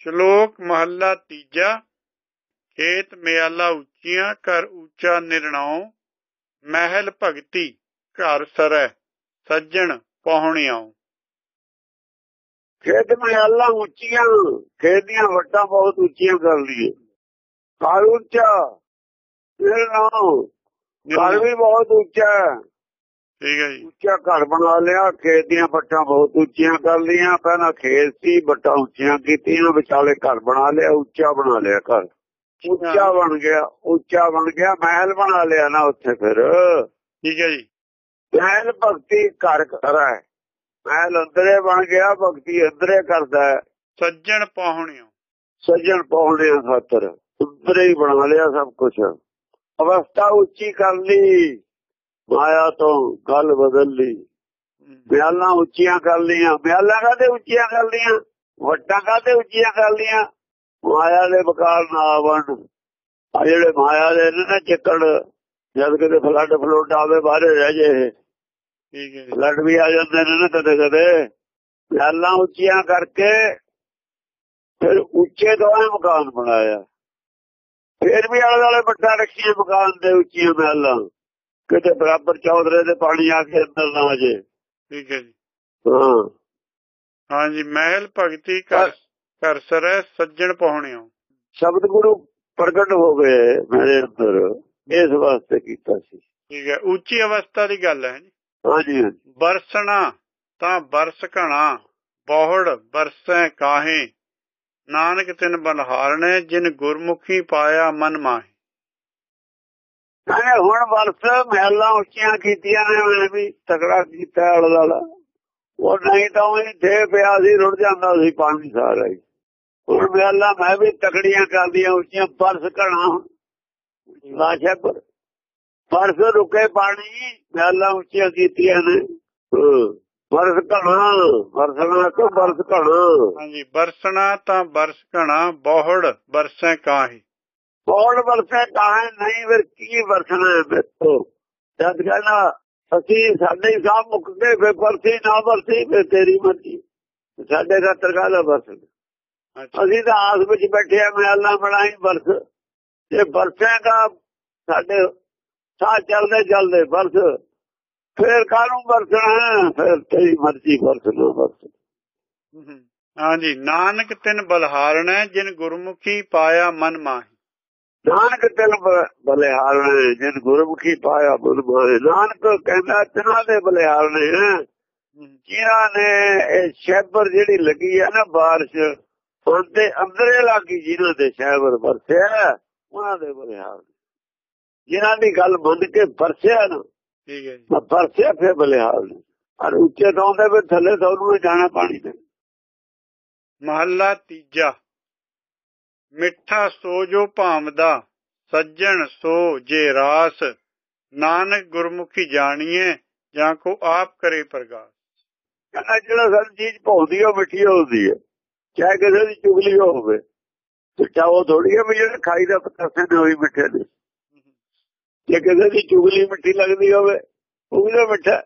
ਸ਼ਲੋਕ ਮਹੱਲਾ ਤੀਜਾ, ਖੇਤ ਮਿਆਲਾ ਉੱਚੀਆਂ ਕਰ ਉੱਚਾ ਨਿਰਣਾਉ, ਮਹਿਲ ਭਗਤੀ, ਘਰ ਸਰੈ ਸੱਜਣ ਪਹੁਣਿਆਉ। ਖੇਤ ਮਿਆਲਾ ਉੱਚੀਆਂ, ਖੇਤ ਦੀਆਂ ਵੱਟਾਂ ਬਹੁਤ ਉੱਚੀਆਂ ਕਰ ਲਈਏ ਘਰ ਉੱਚਾ, ਨਿਰਣਾਉ, ਘਰ ਵੀ ਬਹੁਤ ਉੱਚਾ ਹੈ। ਠੀਕ ਹੈ ਜੀ। ਉੱਚਾ ਘਰ ਬਣਾ ਲਿਆ ਖੇਤ ਦੀਆਂ ਵੱਟਾਂ ਬਹੁਤ ਉੱਚੀਆਂ ਕਰ ਲੀਆਂ ਪਹਿਲਾਂ ਖੇਤ ਸੀ ਵੱਟਾਂ ਉੱਚੀਆਂ ਕੀਤੀਆਂ ਵਿਚਾਲੇ ਘਰ ਬਣਾ ਲਿਆ ਉੱਚਾ ਬਣਾ ਲਿਆ ਘਰ। ਉੱਚਾ ਬਣ ਗਿਆ ਉੱਚਾ ਬਣ ਗਿਆ ਮਹਿਲ ਬਣਾ ਲਿਆ ਨਾ ਉੱਥੇ ਫਿਰ। ਠੀਕ ਹੈ ਜੀ। ਮਹਿਲ ਭਗਤੀ ਘਰ ਕਰਾ ਹੈ। ਮਹਿਲ ਅੰਦਰੇ ਬਣ ਗਿਆ ਭਗਤੀ ਅੰਦਰੇ ਕਰਦਾ ਹੈ। ਸੱਜਣ ਪਹੁਣਿਆਉ ਸੱਜਣ ਪਾਉਣੇ ਖਾਤਰ ਅੰਦਰੇ ਹੀ ਬਣਾ ਲਿਆ ਸਭ ਕੁਝ ਅਵਸਥਾ ਉੱਚੀ ਕਰ ਲਈ। ਮਾਇਆ ਤੋਂ ਗੱਲ ਬਦਲ ਲਈ। ਮਿਆਲਾਂ ਉੱਚੀਆਂ ਕਰ ਲੀਆਂ ਮਿਆਲਾਂ ਕਾਦੇ ਉੱਚੀਆਂ ਕਰ ਲੀਆਂ ਵੱਟਾਂ ਕਾਦੇ ਉੱਚੀਆਂ ਕਰ ਲੀਆਂ ਮਾਇਆ ਦੇ ਬਕਾਰ ਨਾ ਆਵਣ। ਆ ਜਿਹੜੇ ਮਾਇਆ ਦੇ ਨੇ ਨਾ ਚੱਕੜ ਜਦ ਕਿਤੇ ਫਲੱਡ ਫਲੋਟ ਆਵੇ ਬਾਹਰੇ ਰਹਿ ਜੇ। ਠੀਕ ਹੈ ਫਲੱਡ ਵੀ ਆ ਜਾਂਦੇ ਨੇ ਨਾ ਕਦੇ ਕਦੇ। ਮਿਆਲਾਂ ਉੱਚੀਆਂ ਕਰਕੇ ਫਿਰ ਉੱਚੇ ਇਹ ਮਕਾਨ ਬਣਾਇਆ। ਫਿਰ ਵੀ ਆਲੇ ਵਾਲੇ ਵੱਡਾ ਰੱਖੀਆਂ ਮਕਾਨ ਦੇ ਉੱਚੀਆਂ ਮਿਆਲਾਂ ਕਿਤੇ ਬਰਾਬਰ ਚੌਧਰੇ ਦੇ ਪਾਣੀ ਆ ਕੇ ਅੰਦਰ ਨਾ ਆ ਜੇ ਠੀਕ ਹੈ ਜੀ। ਹਾਂ। ਹਾਂਜੀ ਮਹਿਲ ਭਗਤੀ ਘਰ ਘਰ ਸਰੈ ਸੱਜਣ ਪਹੁਣਿਆਉ ਸ਼ਬਦ ਗੁਰੂ ਪ੍ਰਗਟ ਹੋ ਗਏ ਮੇਰੇ ਅੰਦਰ। ਇਸ ਵਾਸਤੇ ਕੀਤਾ ਸੀ। ਠੀਕ ਹੈ ਉੱਚੀ ਅਵਸਥਾ ਦੀ ਗੱਲ ਹੈ ਜੀ। ਹਾਂਜੀ। ਬਰਸਣਾ ਤਾਂ ਬਰਸ ਘਣਾ ਬਹੁੜ ਬਰਸੈ ਕਾਹੇ। ਨਾਨਕ ਤਿਨ ਬਲਹਾਰਣੇ ਜਿਨ ਗੁਰਮੁਖੀ ਪਾਇਆ ਮਨ ਮਾਹੇ। ਕਹਿੰਦੇ ਹੁਣ ਵਰਸ ਮਹਿਲਾਂ ਉੱਚੀਆਂ ਕੀਤੀਆਂ ਨੇ ਮੈਂ ਵੀ ਤਕੜਾ ਕੀਤਾ ਅਲਦਾਲਾ ਉਹ ਨਹੀਂ ਤਾਂ ਉਹ ਥੇ ਪਿਆ ਸੀ ਰੁੜ ਜਾਂਦਾ ਸੀ ਪਾਣੀ ਸਾਰਾ ਹੀ। ਹੁਣ ਮਹਿਲਾਂ ਮੈਂ ਵੀ ਤਕੜੀਆਂ ਕਰਦੀਆਂ ਉੱਚੀਆਂ ਬਰਸ ਘਣਾ ਲਾਸ਼ਾ ਪਰ ਬਰਸ ਰੁਕੇ ਪਾਣੀ ਮਹਿਲਾਂ ਉੱਚੀਆਂ ਕੀਤੀਆਂ ਨੇ। ਬਰਸ ਘਣਾ ਬਰਸਣਾ ਤੋਂ ਬਰਸ ਘਣਾ ਹਾਂਜੀ ਬਰਸਣਾ ਤਾਂ ਬਰਸ ਘਣਾ ਬਹੁੜ ਬਰਸੈ ਕਾਹੇ। ਕੌਣ ਵਰਸੇ ਕਾਹੇ ਨਹੀਂ ਫਿਰ ਕੀ ਵਰਸਣਾ ਮੇਤੋਂ ਜਦ ਕਹਿੰਦਾ ਅਸੀਂ ਸਾਡੇ ਸਾਹ ਮੁੱਕ ਗਏ ਫਿਰ ਵਰਸੀ ਨਾ ਵਰਸੀ ਫਿਰ ਤੇਰੀ ਮਰਜ਼ੀ। ਸਾਡੇ ਖਾਤਰ ਕਾਹਦਾ ਵਰਸ ਅਸੀਂ ਤਾਂ ਆਸ ਵਿੱਚ ਬੈਠੇ ਆ ਮੈਂ ਅੱਲਾ ਬਣਾਈ ਵਰਸ ਜੇ ਵਰਸੇਗਾ ਸਾਡੇ ਸਾਹ ਚੱਲਦੇ ਚੱਲਦੇ ਵਰਸ ਫਿਰ ਕਾਹਨੂੰ ਵਰਸਣਾ? ਫਿਰ ਤੇਰੀ ਮਰਜ਼ੀ ਵਰਸ ਨਾ ਵਰਸ। ਹਾਂਜੀ ਨਾਨਕ ਤਿਨ ਬਲਹਾਰਣੈ ਜਿਨ ਗੁਰਮੁਖੀ ਪਾਇਆ ਮਨ ਮਾਹੇ। ਨਾਨਕ ਤਿਲ ਬਲਿਹਾਰ ਨੇ ਜਿਨ ਗੁਰਮੁਖੀ ਪਾਇਆ ਮਾਰੇ ਨਾਨਕ ਕਹਿੰਦਾ ਤਿਨਾਂ ਦੇ ਬਲਿਹਾਰ ਨੇ। ਜਿਨ੍ਹਾਂ ਨੇ ਇਹ ਸ਼ੈਬਰ ਜਿਹੜੀ ਲੱਗੀ ਹੈ ਨਾ ਬਾਰਿਸ਼ ਉਹਦੇ ਅੰਦਰੇ ਲੱਗੀ ਜਿਨ੍ਹਾਂ ਦੇ ਸ਼ੈਬਰ ਵਰਸਿਆ ਉਹਨਾਂ ਦੇ ਬਲਿਹਾਰ ਨੇ। ਜਿਨ੍ਹਾਂ ਦੀ ਗੱਲ ਮੰਨ ਕੇ ਵਰਸਿਆ ਨਾ ਠੀਕ ਹੈ ਜੀ। ਵਰਸਿਆ ਫਿਰ ਬਲਿਹਾਰ ਨੇ। ਔਰ ਉੱਚੇ ਤੋਂ ਦੇ ਥੱਲੇ ਤੋਂ ਉਹਨੂੰ ਜਾਣਾ ਪਾਣੀ ਤੇ ਮਹੱਲਾ ਤੀਜਾ। ਮਿੱਠਾ ਸੋ ਜੋ ਭਾਮਦਾ ਸੱਜਣ ਸੋ ਜੇ ਰਾਸ। ਨਾਨਕ ਗੁਰਮੁਖੀ ਜਾਣੀਏ ਜਾਂ ਕੋ ਆਪ ਕਰੇ ਪ੍ਰਗਾਸ। ਕਹਿੰਦਾ ਜਿਹੜਾ ਸਾਡੀ ਚੀਜ਼ ਭੌਂਦੀ ਉਹ ਮਿੱਠੀ ਹੁੰਦੀ ਹੈ ਚਾਹੇ ਕਿਸੇ ਦੀ ਚੁਗਲੀ ਹੋਵੇ। ਮਿੱਠਾ ਉਹ ਥੋੜੀ ਹੈ ਵੀ ਜਿਹੜੇ ਖਾਈ ਦਾ ਪਤਾਸੇ ਨੇ, ਉਹੀ ਮਿੱਠੇ ਨੇ। ਜੇ ਕਿਸੇ ਦੀ ਚੁਗਲੀ ਮਿੱਠੀ ਲੱਗਦੀ ਹੋਵੇ, ਉਹ ਵੀ ਤਾਂ ਮਿੱਠਾ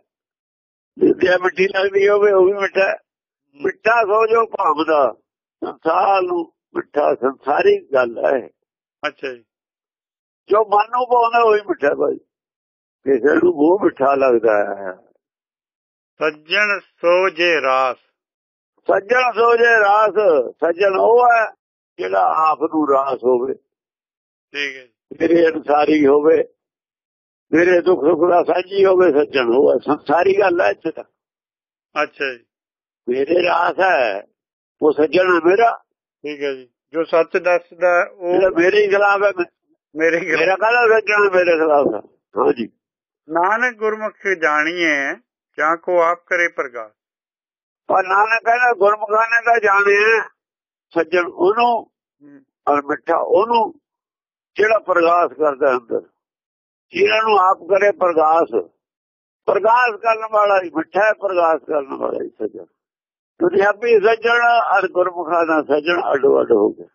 ਜੇ ਮਿੱਠੀ ਲੱਗਦੀ ਹੋਵੇ, ਉਹ ਵੀ ਮਿੱਠਾ ਮਿੱਠਾ ਸੋ ਜੋ ਭਾਵਦਾ, ਸੰਸਾਰ ਨੂੰ ਮਿੱਠਾ ਸੰਸਾਰੀ ਗੱਲ ਹੈ। ਅੱਛਾ ਜੀ। ਜੋ ਮਨ ਨੂੰ ਪਾਉਂਦਾ ਉਹੀ ਮਿੱਠਾ ਭਾਈ। ਕਿਸੇ ਨੂੰ ਉਹ ਮਿੱਠਾ ਲੱਗਦਾ ਹੈ। ਸੱਜਣ ਸੋ ਜੇ ਰਾਸ। ਸੱਜਣ ਸੋਜੇ ਰਾਸ ਸੱਜਣ ਉਹ ਹੈ ਜਿਹੜਾ ਆਪ ਨੂੰ ਰਾਸ ਹੋਵੇ। ਠੀਕ ਹੈ ਜੀ। ਮੇਰੇ ਅਨਸਾਰੀ ਹੋਵੇ ਮੇਰੇ ਦੁੱਖ ਸੁੱਖ ਦਾ ਸਾਂਝੀ ਹੋਵੇ ਸੱਜਣ ਹੋਵੇ ਸੰਸਾਰੀ ਗੱਲ ਹੈ ਇੱਥੇ ਤਾਂ। ਅੱਛਾ ਜੀ। ਮੇਰੇ ਰਾਸ ਹੈ ਉਹ ਸੱਜਣ ਮੇਰਾ। ਠੀਕ ਹੈ ਜੀ। ਜੋ ਸੱਚ ਦੱਸਦਾ ਉਹ ਮੇਰੇ ਖਿਲਾਫ ਹੈ। ਮੇਰੇ। ਮੇਰਾ ਕਾਹਦਾ ਹੈ ਮੇਰੇ ਖਿਲਾਫ ਹੈ ਹਾਂਜੀ ਨਾਨਕ ਗੁਰਮੁਖੀ ਜਾਣੀਏ ਜਾਂ ਕੋ ਆਪ ਕਰੇ ਪ੍ਰਗਾਸ? ਪਰ ਨਾਨਕ ਕਹਿੰਦਾ ਗੁਰਮੁਖਾਂ ਨੇ ਤਾਂ ਜਾਣਿਆ ਸੱਜਣ ਉਹਨੂੰ। ਔਰ ਮਿੱਠਾ ਉਹਨੂੰ ਜਿਹੜਾ ਪ੍ਰਗਾਸ ਕਰਦਾ ਅੰਦਰ। ਜਿਹਨਾਂ ਨੂੰ ਆਪ ਕਰੇ ਪ੍ਰਗਾਸ। ਪ੍ਰਗਾਸ ਕਰਨ ਵਾਲਾ ਹੀ ਮਿੱਠਾ ਹੈ, ਪ੍ਰਗਾਸ ਕਰਨ ਵਾਲਾ ਹੀ ਸੱਜਣ। ਦੁਨਿਆਵੀ ਸੱਜਣ ਔਰ ਗੁਰਮੁਖਾਂ ਦਾ ਸੱਜਣ ਅੱਡੋ ਅੱਡ ਹੋ ਗਿਆ।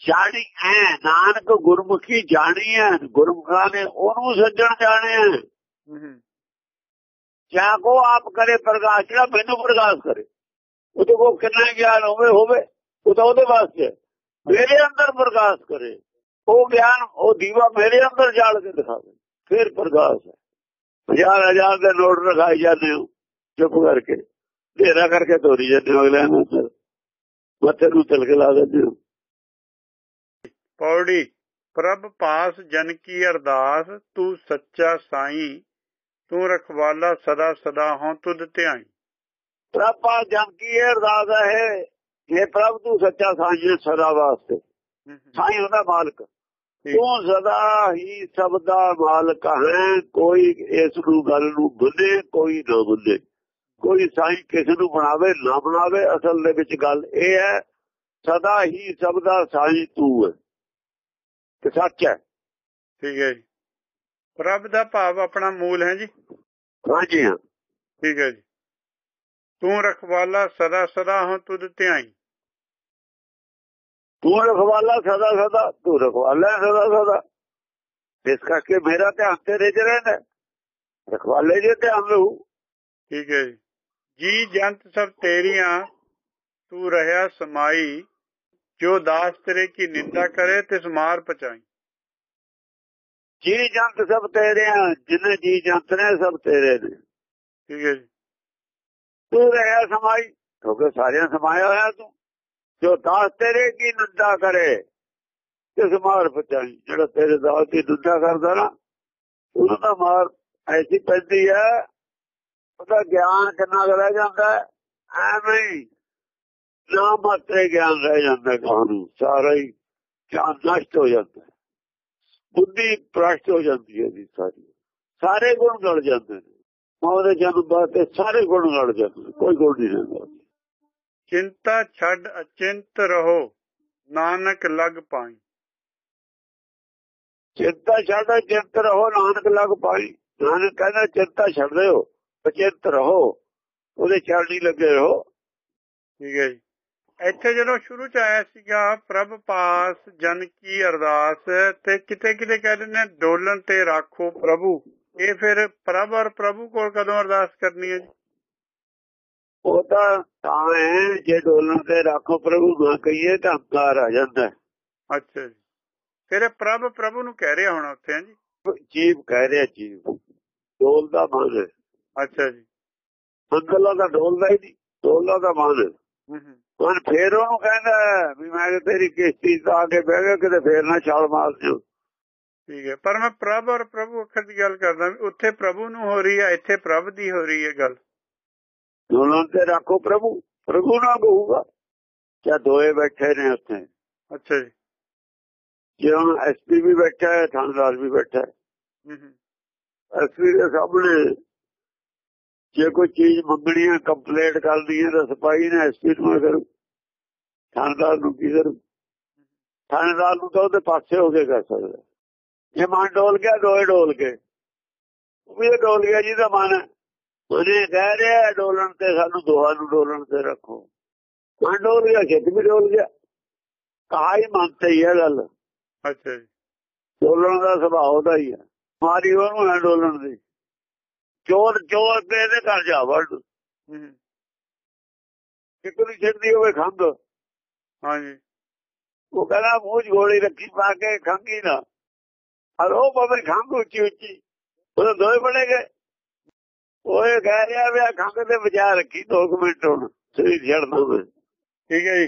ਜਾਣੀ ਐ ਨਾਨਕ ਗੁਰਮੁਖੀ ਜਾਣੀ ਹੈ ਗੁਰਮੁਖਾਂ ਨੇ ਉਹਨੂੰ ਸੱਜਣ ਜਾਣਿਆ। ਜਾਂ ਕੋ ਆਪ ਕਰੇ ਪ੍ਰਗਾਸ ਜਿਹੜਾ ਮੈਨੂੰ ਪ੍ਰਗਾਸ ਕਰੇ। ਉਹਦੇ ਕੋ ਕਿੰਨਾ ਗਿਆਨ ਹੋਵੇ ਹੋਵੇ ਉਹ ਤਾਂ ਉਹਦੇ ਵਾਸਤੇ। ਮੇਰੇ ਅੰਦਰ ਪ੍ਰਕਾਸ਼ ਕਰੇ। ਉਹ ਗਿਆਨ ਉਹ ਦੀਵਾ ਮੇਰੇ ਅੰਦਰ ਜਾਲ ਕੇ ਦਿਖਾਵੇ। ਫਿਰ ਪ੍ਰਕਾਸ਼ ਹੈ ਹਜ਼ਾਰ ਹਜ਼ਾਰ ਦੇ ਨੋਟ ਰਖਾਈ ਜਾਂਦੇ ਹੋ ਚੁੱਪ ਕਰਕੇ। ਢੇਰਾ ਕਰਕੇ ਤੋਰੀ ਜਾਂਦੇ ਹੋ ਅਗਲੇ ਨੂੰ ਮੱਥੇ ਨੂੰ ਤਿਲਕ ਲਾ ਦਿੰਦੇ ਹੋ। ਪੌੜੀ ਪ੍ਰਭ ਪਾਸ ਜਨ ਕੀ ਅਰਦਾਸ ਤੂੰ ਸੱਚਾ ਸਾਈਂ ਤੂੰ ਰਖਵਾਲਾ ਸਦਾ ਸਦਾ ਹੋਂ ਤੁਧ ਧਿਆਈ। ਪ੍ਰਭਾ ਜਨ ਕੀ ਅਰਦਾਸ ਹੈ ਇਹ ਪ੍ਰਭ ਤੂੰ ਸੱਚਾ ਸਾਈਂ ਸਦਾ ਵਾਸਤੇ। ਸਾਈਂ ਉਹਦਾ ਮਾਲਕ। ਤੂੰ ਸਦਾ ਹੀ ਸਭ ਦਾ ਮਾਲਕ ਹੈ ਕੋਈ ਇਸ ਨੂੰ ਗੱਲ ਨੂੰ ਬੁੱਲੇ ਕੋਈ ਨਾ ਬੁੱਲੇ ਕੋਈ ਸਾਈਂ ਕਿਸੇ ਨੂੰ ਬਣਾਵੇ ਨਾ ਬਣਾਵੇ ਅਸਲ ਦੇ ਵਿੱਚ ਗੱਲ ਇਹ ਹੈ ਸਦਾ ਹੀ ਸਭ ਦਾ ਸਾਈਂ ਤੂੰ ਹੈ। ਤੇ ਸੱਚ ਹੈ। ਠੀਕ ਹੈ ਜੀ। ਪ੍ਰਭ ਦਾ ਭਾਵ ਆਪਣਾ ਮੂਲ ਹੈ ਜੀ। ਹਾਂਜੀ ਹਾਂ। ਠੀਕ ਹੈ ਜੀ। ਤੂੰ ਰਖਵਾਲਾ ਸਦਾ ਸਦਾ ਹੋਂ ਤੁਧ ਧਿਆਈ। ਤੂੰ ਰਖਵਾਲਾ ਸਦਾ ਸਦਾ ਤੂੰ ਰਖਵਾਲਾ ਸਦਾ ਸਦਾ। ਇਸ ਕਰਕੇ ਮੇਰਾ ਧਿਆਨ ਤੇਰੇ 'ਚ ਰਹਿੰਦਾ। ਰਖਵਾਲੇ ਜੇ ਧਿਆਨ ਰਹੂ। ਠੀਕ ਹੈ ਜੀ। ਜੀ ਜੰਤ ਸਭ ਤੇਰੀਆਂ ਤੂੰ ਰਹਾ ਸਮਾਈ ਜੋ ਦਾਸ ਤੇਰੇ ਕੀ ਨਿੰਦਾ ਕਰੇ ਤਿਸ ਮਾਰ ਪਚਾਈ। ਜੀ ਜੰਤ ਸਭ ਤੇਰੇ ਆ ਜਿੰਨੇ ਜੀ ਜੰਤ ਨੇ ਸਭ ਤੇਰੇ ਨੇ ਠੀਕ ਹੈ ਜੀ। ਤੂੰ ਰਹਿਆ ਸਮਾਈ ਕਿਉਂਕਿ ਸਾਰਿਆਂ ਸਮਾਇਆ ਹੋਇਆ ਤੂੰ ਜੋ ਦਾਸ ਤੇਰੇ ਕੀ ਨਿੰਦਾ ਕਰੇ ਕਿਸ ਮਾਰ ਪਚਾਈ। ਜਿਹੜਾ ਤੇਰੇ ਦਾਸ ਦੀ ਨਿੰਦਾ ਕਰਦਾ ਨਾ ਉਹਨੂੰ ਤਾਂ ਮਾਰ ਐਸੀ ਪੈਂਦੀ ਹੈ ਉਹਦਾ ਗਿਆਨ ਕਿੰਨਾ ਰਹਿ ਜਾਂਦਾ? ਐਵੇਂ ਹੀ ਨਾ ਮਾਤਰੇ ਗਿਆਨ ਰਹਿ ਜਾਂਦਾ ਕਹਾਣੀ ਸਾਰਾ ਹੀ ਗਿਆਨ ਨਸ਼ਟ ਹੋ ਜਾਂਦਾ। ਬੁੱਧੀ ਪ੍ਰਸ਼ਟ ਹੋ ਜਾਂਦੀ ਹੈ ਜੀ ਸਾਰੀ। ਸਾਰੇ ਗੁਣ ਗਲ ਜਾਂਦੇ ਨੇ। ਉਹਦੇ ਜਨਮ ਬਾਅਦ ਸਾਰੇ ਗੁਣ ਗਲ ਜਾਂਦੇ ਨੇ, ਕੋਈ ਗੁਣ ਨਹੀਂ ਰਹਿੰਦਾ। ਚਿੰਤਾ ਛੱਡ ਅਚਿੰਤ ਰਹੋ ਨਾਨਕ ਲਗ ਪਾਈ। ਚਿੰਤਾ ਛੱਡ ਚਿੰਤ ਰਹੋ ਨਾਨਕ ਲਗ ਪਾਈ। ਨਾਨਕ ਕਹਿੰਦਾ ਚਿੰਤਾ ਛੱਡ ਦਿਓ। ਅਚਿੰਤ ਰਹੋ ਉਹਦੇ ਚੜ ਨਹੀਂ ਲੱਗੇ ਰਹੋ। ਠੀਕ ਹੈ ਜੀ। ਇੱਥੇ ਜਦੋਂ ਸ਼ੁਰੂ ਚ ਆਇਆ ਸੀਗਾ ਪ੍ਰਭ ਪਾਸ ਜਨ ਕੀ ਅਰਦਾਸ ਤੇ ਕਿਤੇ ਕਿਤੇ ਕਹਿੰਦੇ ਨੇ ਡੋਲਣ ਤੇ ਰੱਖੋ ਪ੍ਰਭੂ। ਇਹ ਫਿਰ ਪ੍ਰਭ ਔਰ ਪ੍ਰਭੂ ਕੋਲ ਕਦੋਂ ਅਰਦਾਸ ਕਰਨੀ ਹੈ ਜੀ? ਉਹ ਤਾਂ ਤਾਂ ਹੈ ਜੇ ਡੋਲਣ ਤੇ ਰੱਖੋ ਪ੍ਰਭੂ ਨਾ ਕਹੀਏ ਤਾਂ ਹੰਕਾਰ ਆ ਜਾਂਦਾ। ਅੱਛਾ ਜੀ। ਫਿਰ ਪ੍ਰਭ ਪ੍ਰਭੂ ਨੂੰ ਕਹਿ ਰਿਹਾ ਹੋਣਾ ਉੱਥੇ ਹੈ ਜੀ? ਜੀਵ ਕਹਿ ਰਿਹਾ ਜੀਵ। ਡੋਲਦਾ ਮਨ ਹੈ। ਅੱਛਾ ਜੀ। ਮੰਗਲਾਂ ਦਾ ਡੋਲਦਾ ਹੀ ਨਹੀਂ ਡੋਲਦਾ ਦਾ ਮਨ ਹੈ। ਹੂੰ। ਹੂੰ ਮਨ ਫੇਰ ਉਹਨੂੰ ਕਹਿੰਦਾ ਵੀ ਮੈਂ ਤੇਰੀ ਕਿਸ਼ਤੀ ਤੇ ਆ ਕੇ ਬਹਿ ਗਿਆ ਕਿਤੇ ਫੇਰ ਨਾ ਛਾਲ ਮਾਰ ਦਿਓ। ਠੀਕ ਹੈ ਪਰ ਮੈਂ ਪ੍ਰਭ ਔਰ ਪ੍ਰਭੂ ਅੱਖਰ ਦੀ ਗੱਲ ਕਰਦਾ ਉੱਥੇ ਪ੍ਰਭੂ ਨੂੰ ਹੋ ਰਹੀ ਹੈ ਇੱਥੇ ਪ੍ਰਭ ਦੀ ਹੋ ਰਹੀ ਹੈ ਗੱਲ। ਡੋਲਣ ਤੇ ਰੱਖੋ ਪ੍ਰਭੂ ਪ੍ਰਭੂ ਨਾ ਕਹੂਗਾ। ਕਿਆ ਦੋਏ ਬੈਠੇ ਨੇ ਉੱਥੇ। ਅੱਛਾ ਜੀ। ਜੇ ਹੁਣ ਐਸਪੀ ਵੀ ਬੈਠਾ ਹੈ ਥਾਣੇਦਾਰ ਵੀ ਬੈਠਾ ਹੈ। ਹੂੰ ਹੂੰ। ਐਸਪੀ ਦੇ ਸਾਹਮਣੇ ਜੇ ਕੋਈ ਚੀਜ਼ ਮੰਗਣੀ ਹੈ ਕੰਪਲੇਂਟ ਕਰਨੀ ਹੈ ਤਾਂ ਸਪਾਈ ਨੇ ਐਸਪੀ ਨੂੰ ਕਰੂ। ਥਾਣੇਦਾਰ ਨੂੰ ਕੀ ਕਰੂ? ਥਾਣੇਦਾਰ ਨੂੰ ਤਾਂ ਉਹਦੇ ਪਾਸੇ ਹੋ ਕੇ ਕਰ ਸਕਦਾ। ਜੇ ਮਨ ਡੋਲ ਗਿਆ ਦੋਏ ਡੋਲ ਕੇ। ਉਹ ਵੀ ਡੋਲ ਗਿਆ ਜਿਹਦਾ ਮਨ। ਉਹਨੇ ਕਹਿ ਰਿਹਾ ਡੋਲਣ ਤੇ ਸਾਨੂੰ ਦੋਹਾਂ ਨੂੰ ਡੋਲਣ ਤੇ ਰੱਖੋ। ਮਨ ਡੋਲ ਗਿਆ ਖੇਤ ਵੀ ਡੋਲ ਗਿਆ। ਕਹਾ ਹੀ ਮੰਨਤੇ ਹੀ ਹੈ ਗੱਲ। ਅੱਛਾ ਜੀ। ਡੋਲਣ ਦਾ ਸੁਭਾਅ ਉਹਦਾ ਹੀ ਹੈ। ਮਾਰੀ ਉਹਨੂੰ ਡੋਲਣ ਦੀ। ਚੋਰ ਚੋਰ ਤੇ ਇਹਦੇ ਘਰ ਜਾ ਵੜ। ਨੂੰ ਛੱਡਦੀ ਹੋਵੇ ਖੰਗ ਹਾਂਜੀ। ਉਹ ਕਹਿੰਦਾ ਮੂੰਹ ਗੋਲੀ ਰੱਖੀ ਪਾ ਕੇ ਖੰਗੀ ਨਾ। ਅਰ ਉਹ ਪਵੇ ਖੰਗ ਉੱਚੀ ਉੱਚੀ ਉਹ ਦੋਏ ਬਣੇ ਗਏ। ਉਹ ਇਹ ਕਹਿ ਰਿਹਾ ਵੀ ਖੰਗ ਤੇ ਵਿਚਾਰ ਰੱਖੀ ਦੋ ਕੁ ਮਿੰਟ ਹੁਣ ਸਰੀਰ ਛੱਡਦਾ ਮੈਂ ਠੀਕ ਹੈ